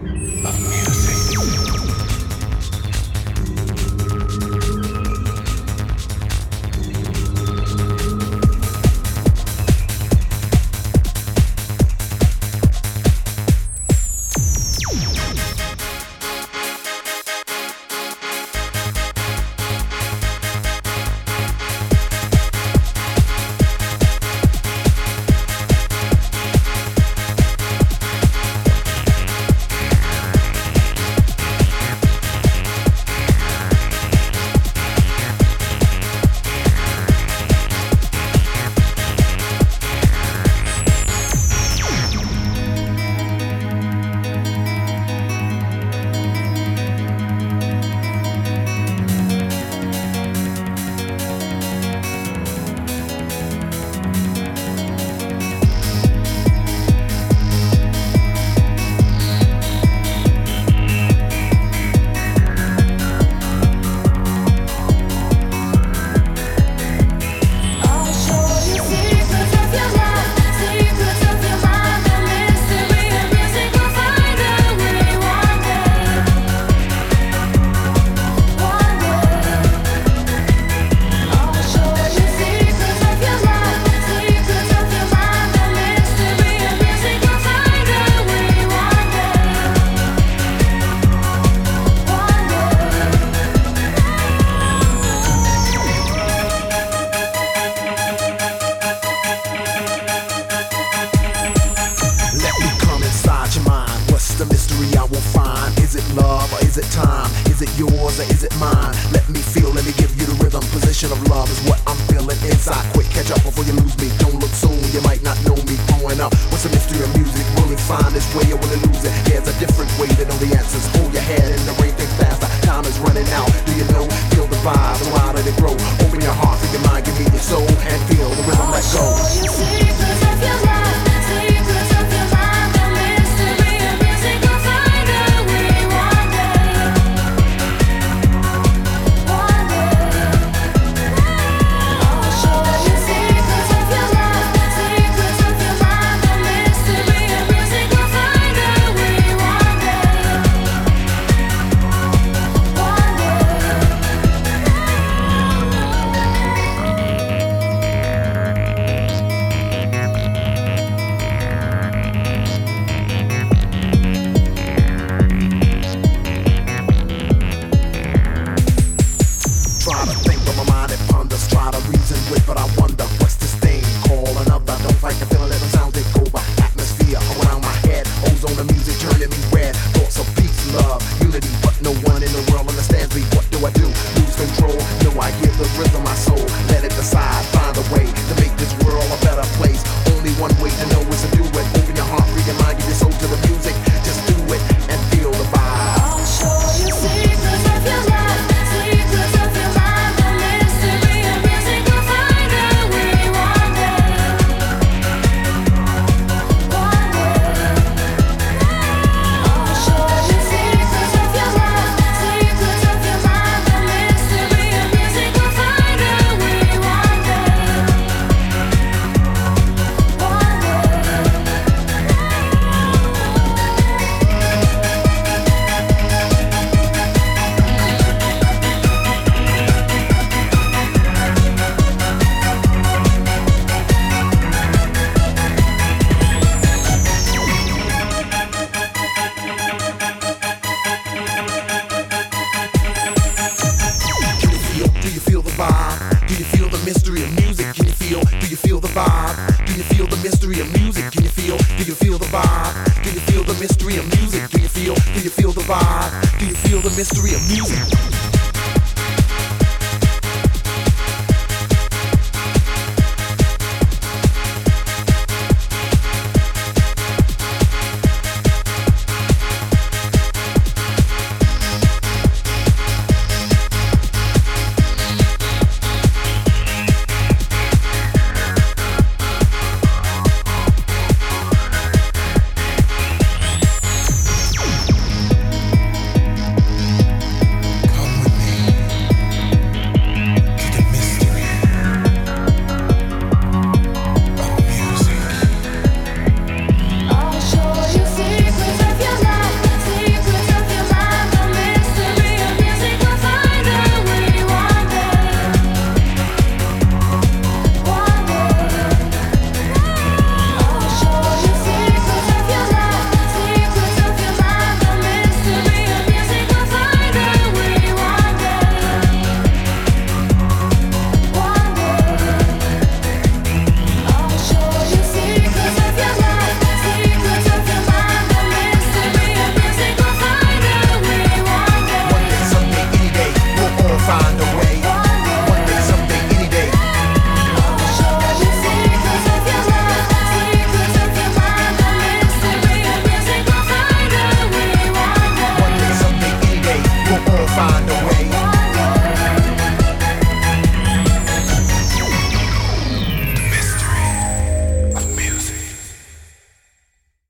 Unmuted. love or is it time? Is it yours or is it mine? Let me feel, let me give you the rhythm. Position of love is what I'm feeling inside. Quick, catch up before you lose me. Don't look soon, you might not know me growing up. What's the mystery of music? Will it find its way or will it lose it? There's a different way to know the answers. Hold your head of music? Do you feel, do you feel the vibe? Do you feel the mystery of music?